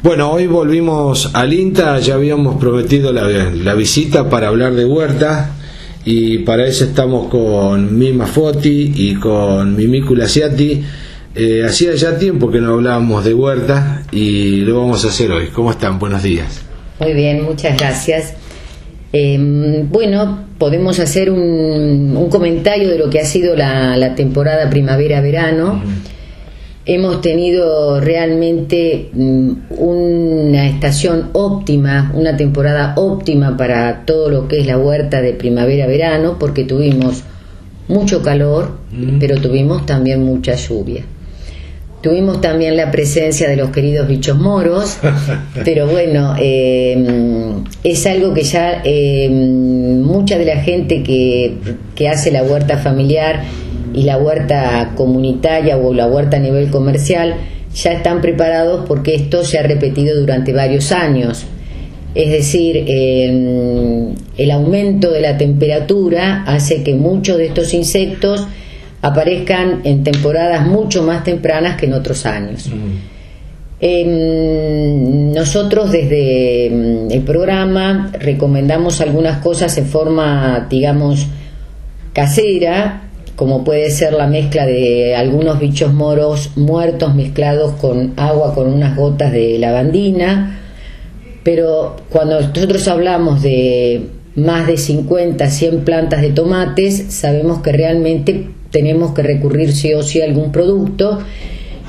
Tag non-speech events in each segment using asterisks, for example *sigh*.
Bueno, hoy volvimos al INTA, ya habíamos prometido la, visita para hablar de huerta y para eso estamos con Mima Foti y con Mimícula Ciati. Eh, hacía ya tiempo que no hablábamos de huerta y lo vamos a hacer hoy. ¿Cómo están? Buenos días. Muy bien, muchas gracias. Em, bueno, podemos hacer un, comentario de lo que ha sido la, temporada primavera-verano hemos tenido realmente mm, una estación óptima, una temporada óptima para todo lo que es la huerta de primavera-verano, porque tuvimos mucho calor, mm. pero tuvimos también mucha lluvia. Tuvimos también la presencia de los queridos bichos moros, *laughs* pero bueno, em, es algo que ya em, mucha de la gente que, que hace la huerta familiar y la huerta comunitaria o la huerta a nivel comercial ya están preparados porque esto se ha repetido durante varios años. Es decir, em, el aumento de la temperatura hace que muchos de estos insectos aparezcan en temporadas mucho más tempranas que en otros años. Em, nosotros desde em, el programa recomendamos algunas cosas en forma, digamos, casera como puede ser la mezcla de algunos bichos moros muertos mezclados con agua con unas gotas de lavandina, pero cuando nosotros hablamos de más de 50, 100 plantas de tomates, sabemos que realmente tenemos que recurrir sí o sí a algún producto.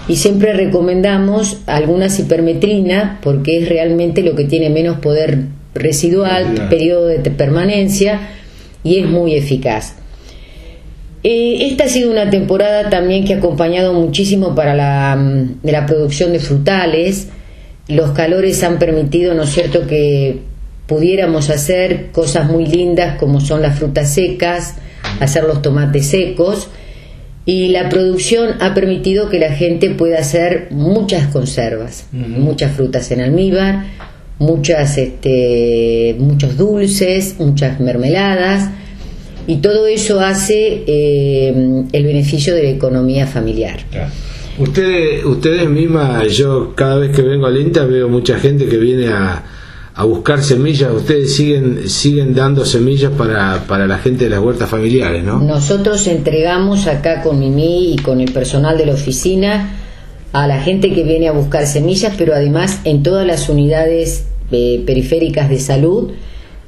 Y siempre recomendamos alguna cipermetrina porque es realmente lo que tiene menos poder residual, periodo de permanencia y es muy eficaz. Eh, esta ha sido una temporada también que ha acompañado muchísimo para la, mm, de la producción de frutales. Los calores han permitido, ¿no es cierto?, que pudiéramos hacer cosas muy lindas como son las frutas secas, hacer los tomates secos y la producción ha permitido que la gente pueda hacer muchas conservas, muchas frutas en almíbar, muchas, este, muchos dulces, muchas mermeladas y todo eso hace eh, el beneficio de la economía familiar. Ustedes, ustedes mismas, yo cada vez que vengo al INTA veo mucha gente que viene a, a buscar semillas. Ustedes siguen siguen dando semillas para, para la gente de las huertas familiares, ¿no? Nosotros entregamos acá con Mimi y con el personal de la oficina a la gente que viene a buscar semillas, pero además en todas las unidades eh, periféricas de salud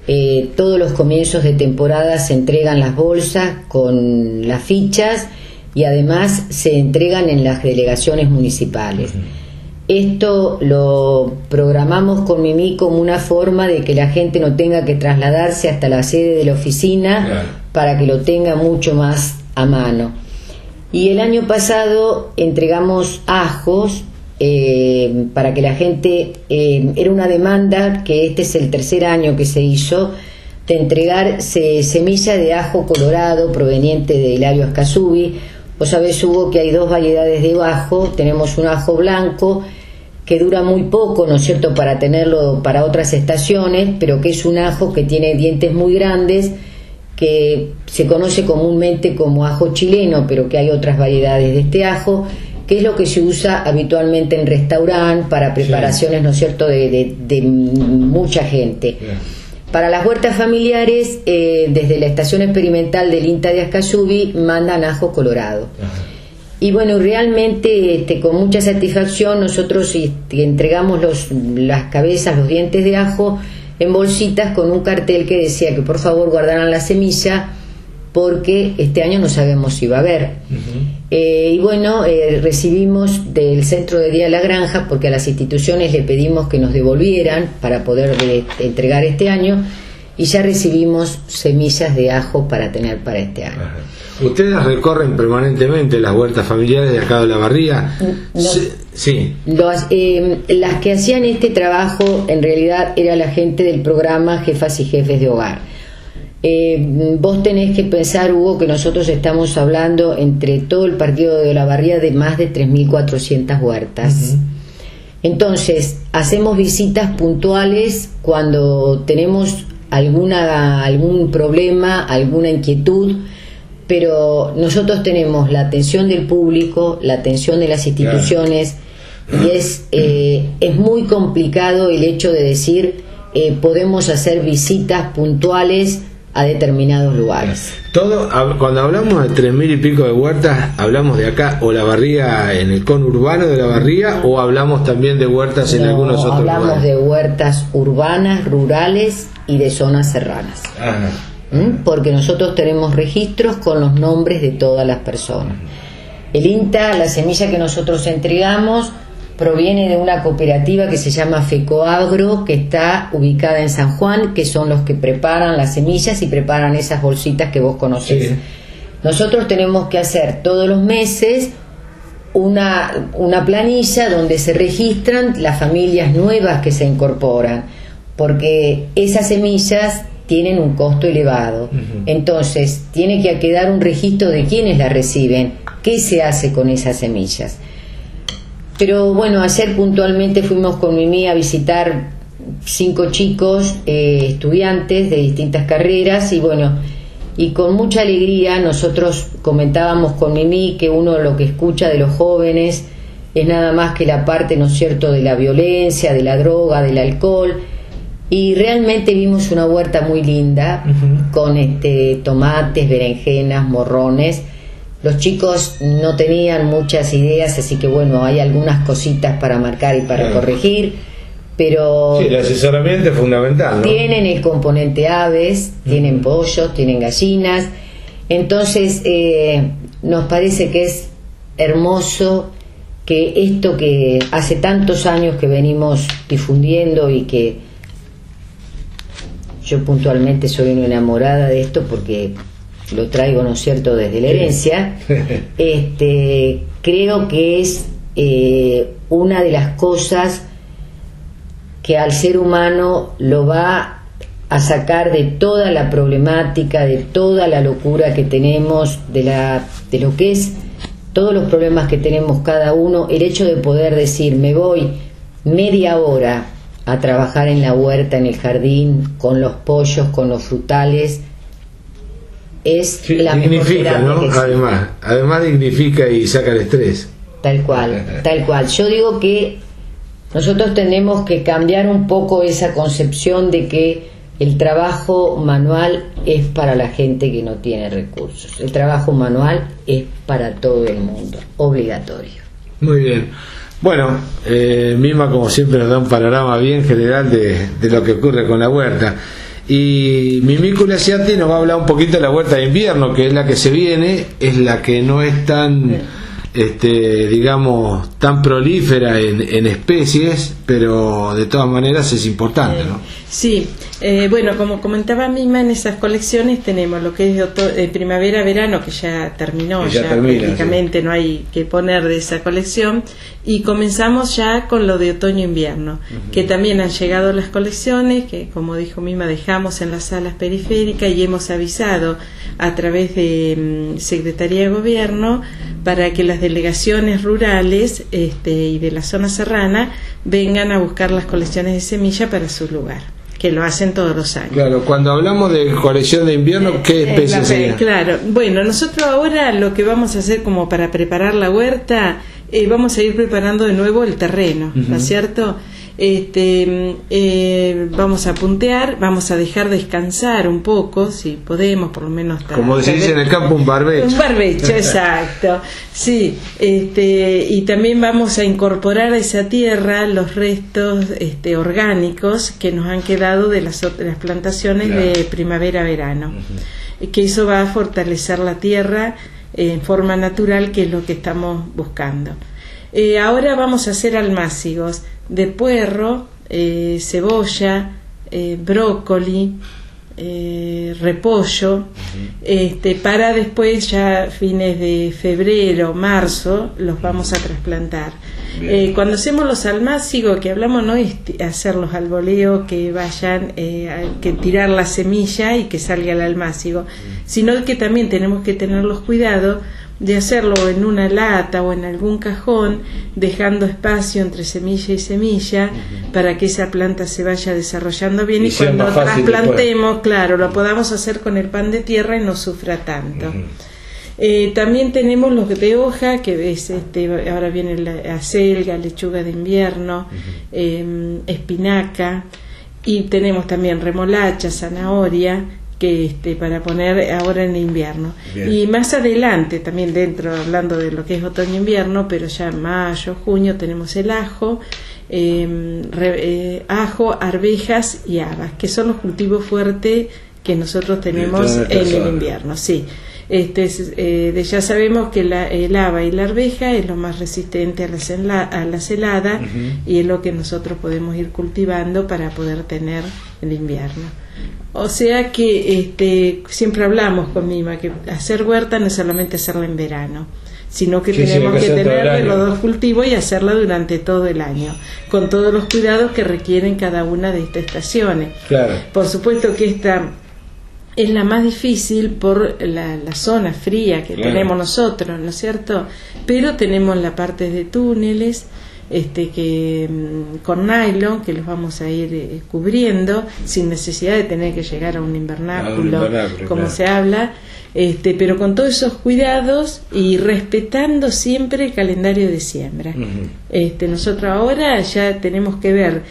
eh, todos los comienzos de temporada se entregan las bolsas con las fichas y además se entregan en las delegaciones municipales. Esto lo programamos con Mimi como una forma de que la gente no tenga que trasladarse hasta la sede de la oficina para que lo tenga mucho más a mano. Y el año pasado entregamos ajos eh, para que la gente, eh, era una demanda que este es el tercer año que se hizo, de entregar semilla de ajo colorado proveniente de Hilario Ascasubi. Vos sabés, Hugo, que hay dos variedades de ajo, tenemos un ajo blanco que dura muy poco, ¿no es cierto?, para tenerlo para otras estaciones, pero que es un ajo que tiene dientes muy grandes, que se conoce comúnmente como ajo chileno, pero que hay otras variedades de este ajo que es lo que se usa habitualmente en restaurante para preparaciones, ¿no es cierto?, de, mucha gente. Para las huertas familiares, eh, desde la estación experimental del INTA de Ascasubi mandan ajo colorado. Y bueno, realmente este, con mucha satisfacción nosotros este, entregamos los, las cabezas, los dientes de ajo en bolsitas con un cartel que decía que por favor guardaran la semilla porque este año no sabemos si va a haber. Eh, y bueno, eh, recibimos del Centro de Día de la Granja, porque a las instituciones le pedimos que nos devolvieran para poder entregar este año, y ya recibimos semillas de ajo para tener para este año. ¿Ustedes recorren permanentemente las huertas familiares de acá de la barría? sí. Eh, las que hacían este trabajo en realidad era la gente del programa Jefas y Jefes de Hogar eh, vos tenés que pensar, Hugo, que nosotros estamos hablando entre todo el partido de la barría de más de 3.400 huertas. Entonces, hacemos visitas puntuales cuando tenemos alguna, algún problema, alguna inquietud, pero nosotros tenemos la atención del público, la atención de las instituciones, y es *clears throat* eh, es muy complicado el hecho de decir eh, podemos hacer visitas puntuales a determinados lugares. Todo, cuando hablamos de tres mil y pico de huertas, hablamos de acá o la barría en el conurbano de la barría o hablamos también de huertas en algunos otros lugares. Hablamos de huertas urbanas, rurales y de zonas serranas. ¿Mm? Porque nosotros tenemos registros con los nombres de todas las personas. El INTA, la semilla que nosotros entregamos, proviene de una cooperativa que se llama FECOAGRO, que está ubicada en San Juan, que son los que preparan las semillas y preparan esas bolsitas que vos conocés. Nosotros tenemos que hacer todos los meses una, una planilla donde se registran las familias nuevas que se incorporan, porque esas semillas tienen un costo elevado. Entonces, tiene que quedar un registro de quienes las reciben, qué se hace con esas semillas. Pero bueno, ayer puntualmente fuimos con Mimi a visitar cinco chicos, eh, estudiantes de distintas carreras y bueno, y con mucha alegría nosotros comentábamos con Mimi que uno lo que escucha de los jóvenes es nada más que la parte, ¿no es cierto?, de la violencia, de la droga, del alcohol. Y realmente vimos una huerta muy linda, con este, tomates, berenjenas, morrones, los chicos no tenían muchas ideas, así que bueno, hay algunas cositas para marcar y para corregir, pero... Sí, el asesoramiento es fundamental. Tienen el componente aves, tienen pollos, tienen gallinas, entonces eh, nos parece que es hermoso que esto que hace tantos años que venimos difundiendo y que yo puntualmente soy una enamorada de esto porque lo traigo, ¿no es cierto?, desde la herencia, *laughs* este, creo que es eh, una de las cosas que al ser humano lo va a sacar de toda la problemática, de toda la locura que tenemos, de, la, de lo que es todos los problemas que tenemos cada uno, el hecho de poder decir, me voy media hora a trabajar en la huerta, en el jardín, con los pollos, con los frutales, es la dignifica, ¿no? Además, además dignifica y saca el estrés. Tal cual, *laughs* tal cual. Yo digo que nosotros tenemos que cambiar un poco esa concepción de que el trabajo manual es para la gente que no tiene recursos. El trabajo manual es para todo el mundo, obligatorio. Muy bien. Bueno, eh, Mima como siempre nos da un panorama bien general de, de lo que ocurre con la huerta. Y Mimícula Ciati nos va a hablar un poquito de la huerta de invierno, que es la que se viene, es la que no es tan, este, digamos, tan prolífera en, en especies, pero de todas maneras es importante, ¿no? Sí, eh, bueno, como comentaba misma, en esas colecciones tenemos lo que es eh, primavera-verano, que ya terminó, ya, prácticamente no hay que poner de esa colección, y comenzamos ya con lo de otoño-invierno, que también han llegado las colecciones, que como dijo misma, dejamos en las salas periféricas y hemos avisado a través de mm, Secretaría de Gobierno para que las delegaciones rurales este, y de la zona serrana vengan a buscar las colecciones de semilla para su lugar que lo hacen todos los años. Claro, cuando hablamos de colección de invierno, ¿qué eh, especie sería? Claro, bueno, nosotros ahora lo que vamos a hacer como para preparar la huerta, eh, vamos a ir preparando de nuevo el terreno, ¿no es cierto? Este, eh, vamos a puntear, vamos a dejar descansar un poco, si podemos, por lo menos. Como se dice en el campo, un barbecho. Un barbecho, exacto. Sí, este, y también vamos a incorporar a esa tierra los restos este, orgánicos que nos han quedado de las, las plantaciones de primavera-verano. Que eso va a fortalecer la tierra en forma natural, que es lo que estamos buscando. Eh, ahora vamos a hacer almácigos de puerro, eh, cebolla, eh, brócoli, eh, repollo, este, para después ya fines de febrero, marzo, los vamos a trasplantar. cuando hacemos los almácigos, que hablamos no es hacer los alboleos que vayan, que tirar la semilla y que salga el almácigo, sino que también tenemos que tener los cuidados de hacerlo en una lata o en algún cajón, dejando espacio entre semilla y semilla para que esa planta se vaya desarrollando bien y, cuando trasplantemos, claro, lo podamos hacer con el pan de tierra y no sufra tanto. Eh, también tenemos los de hoja, que es, este, ahora viene la acelga, lechuga de invierno, em, espinaca, y tenemos también remolacha, zanahoria, que este, para poner ahora en invierno. Y más adelante, también dentro, hablando de lo que es otoño-invierno, pero ya en mayo, junio, tenemos el ajo, em, eh, ajo, arvejas y habas, que son los cultivos fuertes que nosotros tenemos en el invierno. Sí. Este, eh, ya sabemos que la, el haba y la arveja es lo más resistente a la, a las heladas y es lo que nosotros podemos ir cultivando para poder tener el invierno. O sea que este, siempre hablamos con Mima que hacer huerta no es solamente hacerla en verano, sino que tenemos que, tener los dos cultivos y hacerla durante todo el año, con todos los cuidados que requieren cada una de estas estaciones. Por supuesto que esta es la más difícil por la, zona fría que tenemos nosotros, ¿no es cierto? Pero tenemos la parte de túneles, este que mm, con nylon que los vamos a ir eh, cubriendo sin necesidad de tener que llegar a un invernáculo, como se habla. Este pero con todos esos cuidados y respetando siempre el calendario de siembra. Este nosotros ahora ya tenemos que ver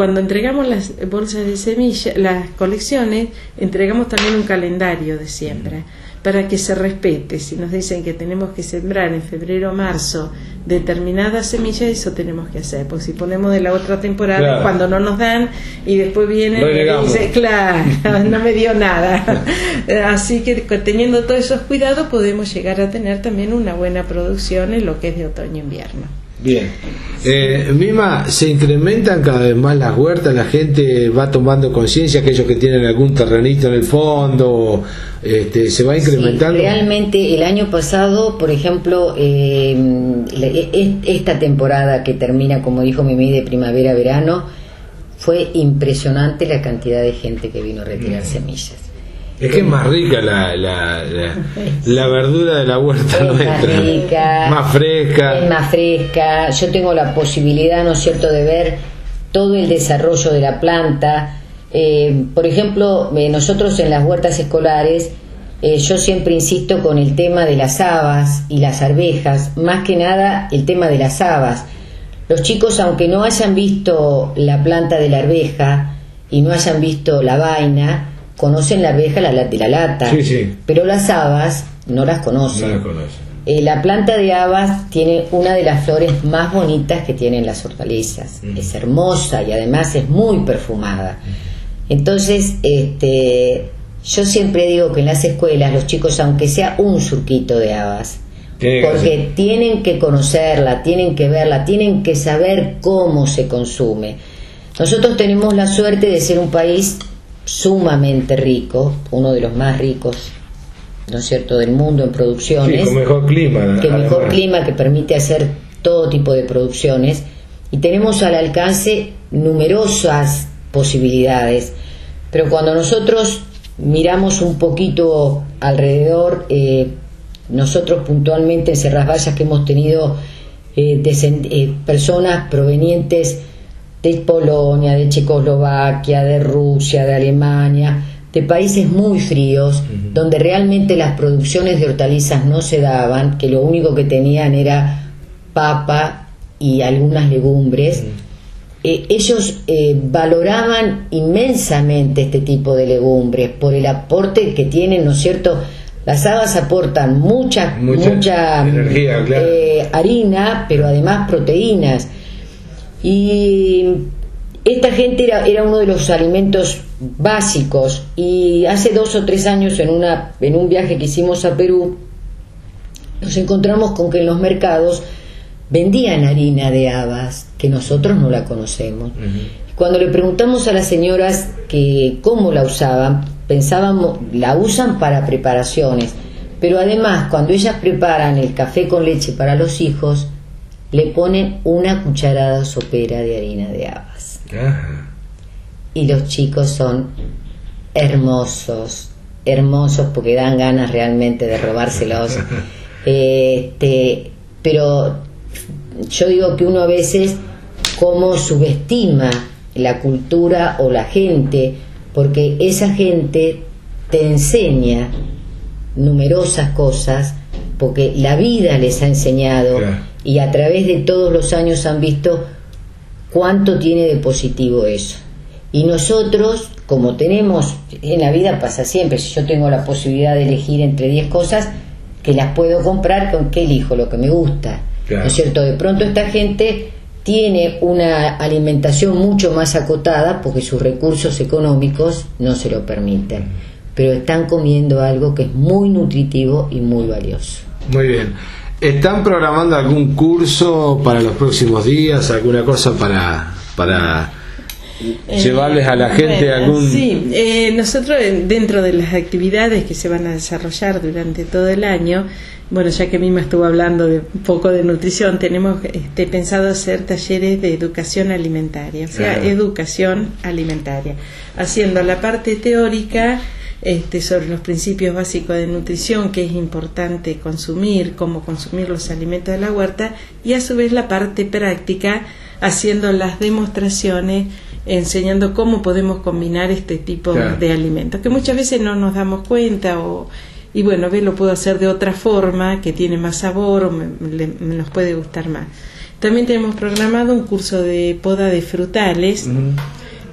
cuando entregamos las bolsas de semillas, las colecciones, entregamos también un calendario de siembra para que se respete. Si nos dicen que tenemos que sembrar en febrero o marzo determinadas semillas, eso tenemos que hacer. Porque si ponemos de la otra temporada, cuando no nos dan y después vienen y dicen, claro, *laughs* no me dio nada. *laughs* Así que teniendo todos esos cuidados podemos llegar a tener también una buena producción en lo que es de otoño-invierno. Bien. Eh, Mima, se incrementan cada vez más las huertas, la gente va tomando conciencia, aquellos que tienen algún terrenito en el fondo, este, se va incrementando. realmente el año pasado, por ejemplo, eh, e, esta temporada que termina, como dijo Mimi, de primavera-verano, fue impresionante la cantidad de gente que vino a retirar mm. semillas. Es que es más rica la, la, la, verdura de la huerta es Más rica. Más fresca. Es más fresca. Yo tengo la posibilidad, ¿no es cierto?, de ver todo el desarrollo de la planta. Eh, por ejemplo, eh, nosotros en las huertas escolares, eh, yo siempre insisto con el tema de las habas y las arvejas, más que nada el tema de las habas. Los chicos, aunque no hayan visto la planta de la arveja y no hayan visto la vaina, conocen la arveja la, de la lata, pero las habas no las conocen. Eh, la planta de habas tiene una de las flores más bonitas que tienen las hortalizas. Es hermosa y además es muy perfumada. Entonces, este, yo siempre digo que en las escuelas los chicos, aunque sea un surquito de habas, porque tienen que conocerla, tienen que verla, tienen que saber cómo se consume. Nosotros tenemos la suerte de ser un país sumamente rico, uno de los más ricos, ¿no es cierto?, del mundo en producciones. con mejor clima. Que mejor clima que permite hacer todo tipo de producciones y tenemos al alcance numerosas posibilidades. Pero cuando nosotros miramos un poquito alrededor, eh, nosotros puntualmente en Cerras Vallas que hemos tenido eh, eh, personas provenientes de Polonia, de Checoslovaquia, de Rusia, de Alemania, de países muy fríos, donde realmente las producciones de hortalizas no se daban, que lo único que tenían era papa y algunas legumbres. Eh, ellos eh, valoraban inmensamente este tipo de legumbres por el aporte que tienen, ¿no es cierto? Las habas aportan mucha, mucha, eh, harina, pero además proteínas. Y esta gente era, era uno de los alimentos básicos. Y hace dos o tres años en, una, en un viaje que hicimos a Perú nos encontramos con que en los mercados vendían harina de habas que nosotros no la conocemos. Cuando le preguntamos a las señoras que cómo la usaban, pensábamos, la usan para preparaciones, pero además cuando ellas preparan el café con leche para los hijos, le ponen una cucharada sopera de harina de habas. Y los chicos son hermosos, hermosos porque dan ganas realmente de robárselos. *laughs* este, pero yo digo que uno a veces como subestima la cultura o la gente, porque esa gente te enseña numerosas cosas porque la vida les ha enseñado y a través de todos los años han visto cuánto tiene de positivo eso. Y nosotros, como tenemos, en la vida pasa siempre, si yo tengo la posibilidad de elegir entre 10 cosas, que las puedo comprar, ¿con qué elijo? Lo que me gusta. ¿No es cierto? De pronto esta gente tiene una alimentación mucho más acotada porque sus recursos económicos no se lo permiten, pero están comiendo algo que es muy nutritivo y muy valioso. Muy bien. ¿Están programando algún curso para los próximos días, alguna cosa para, para eh, llevarles a la gente algún... Sí, eh, nosotros dentro de las actividades que se van a desarrollar durante todo el año, bueno, ya que Mima estuvo hablando de un poco de nutrición, tenemos este, pensado hacer talleres de educación alimentaria, o sea, educación alimentaria, haciendo la parte teórica este, sobre los principios básicos de nutrición, que es importante consumir, cómo consumir los alimentos de la huerta, y a su vez la parte práctica, haciendo las demostraciones enseñando cómo podemos combinar este tipo de alimentos, que muchas veces no nos damos cuenta o y bueno, ve, lo puedo hacer de otra forma, que tiene más sabor o me, nos puede gustar más. También tenemos programado un curso de poda de frutales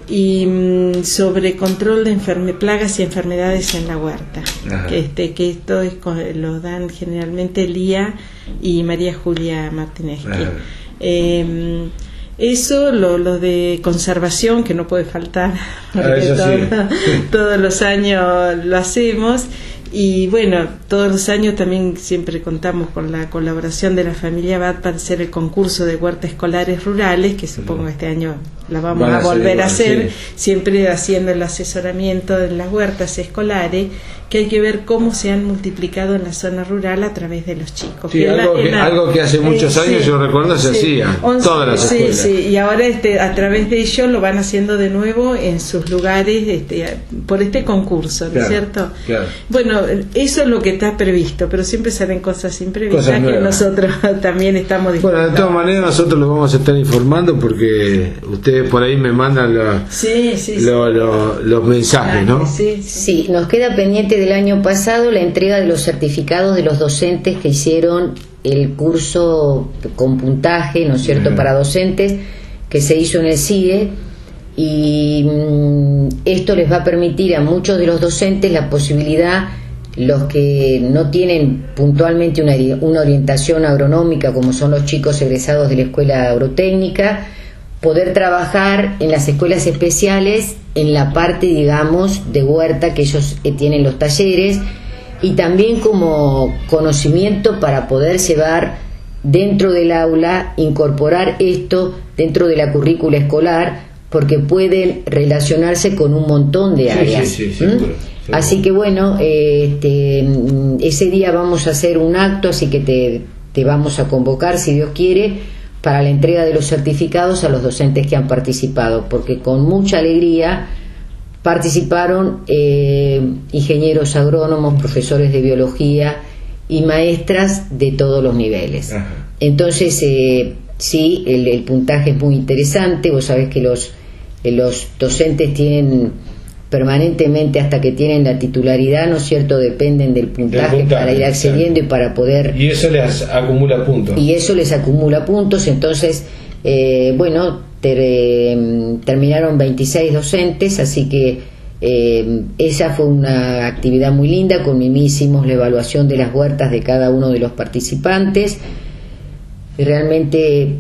y mm, sobre control de plagas y enfermedades en la huerta. Que, este, que esto es, lo dan generalmente Lía y María Julia Martínez. Eso, lo, lo de conservación, que no puede faltar, ah, *laughs* todos los años lo hacemos. Y bueno, todos los años también siempre contamos con la colaboración de la familia BAT para hacer el concurso de huertas escolares rurales, que supongo que este año la vamos a, volver a hacer, siempre haciendo el asesoramiento de las huertas escolares, que hay que ver cómo se han multiplicado en la zona rural a través de los chicos. algo, que, hace muchos años yo recuerdo se hacía, todas las sí, Sí, y ahora este, a través de ellos lo van haciendo de nuevo en sus lugares este, por este concurso, ¿no es cierto? Bueno, eso es lo que está previsto, pero siempre salen cosas imprevistas que nosotros *laughs* también estamos dispuestos. Bueno, de todas maneras nosotros lo vamos a estar informando porque ustedes por ahí me mandan los mensajes, ¿no? Sí, nos queda pendiente del año pasado la entrega de los certificados de los docentes que hicieron el curso con puntaje, ¿no es cierto?, para docentes que se hizo en el CIE y mm, esto les va a permitir a muchos de los docentes la posibilidad los que no tienen puntualmente una, una orientación agronómica, como son los chicos egresados de la escuela agrotécnica, poder trabajar en las escuelas especiales en la parte, digamos, de huerta que ellos eh, tienen los talleres y también como conocimiento para poder llevar dentro del aula, incorporar esto dentro de la currícula escolar, porque pueden relacionarse con un montón de áreas. Así que bueno, este, ese día vamos a hacer un acto, así que te, te vamos a convocar, si Dios quiere, para la entrega de los certificados a los docentes que han participado, porque con mucha alegría participaron eh, ingenieros agrónomos, profesores de biología y maestras de todos los niveles. Entonces, eh, sí, el, puntaje es muy interesante, vos sabés que los, eh, los docentes tienen permanentemente hasta que tienen la titularidad, ¿no es cierto?, dependen del puntaje, para ir accediendo y para poder... Y eso les acumula puntos. Y eso les acumula puntos, entonces, eh, bueno, terminaron 26 docentes, así que eh, esa fue una actividad muy linda, con mí hicimos la evaluación de las huertas de cada uno de los participantes, realmente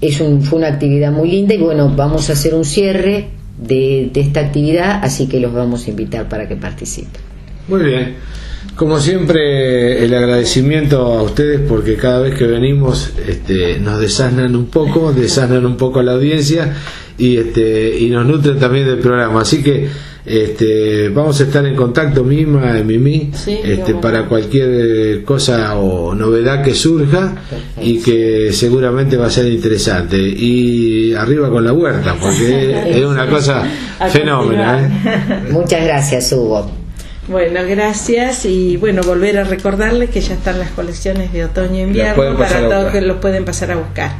es un, fue una actividad muy linda y bueno, vamos a hacer un cierre de, esta actividad, así que los vamos a invitar para que participen. Muy bien. Como siempre, el agradecimiento a ustedes porque cada vez que venimos este, nos desasnan un poco, desasnan un poco a la audiencia y, este, y nos nutren también del programa. Así que este, vamos a estar en contacto misma, Mimi, este, para cualquier cosa o novedad que surja y que seguramente va a ser interesante. Y arriba con la huerta, porque *laughs* es una cosa fenómena. ¿eh? *laughs* Muchas gracias, Hugo. Bueno, gracias y bueno, volver a recordarles que ya están las colecciones de otoño e invierno para todos que los pueden pasar a buscar.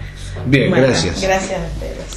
Bien, gracias. Gracias a ustedes.